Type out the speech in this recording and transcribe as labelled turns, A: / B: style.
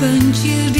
A: opened you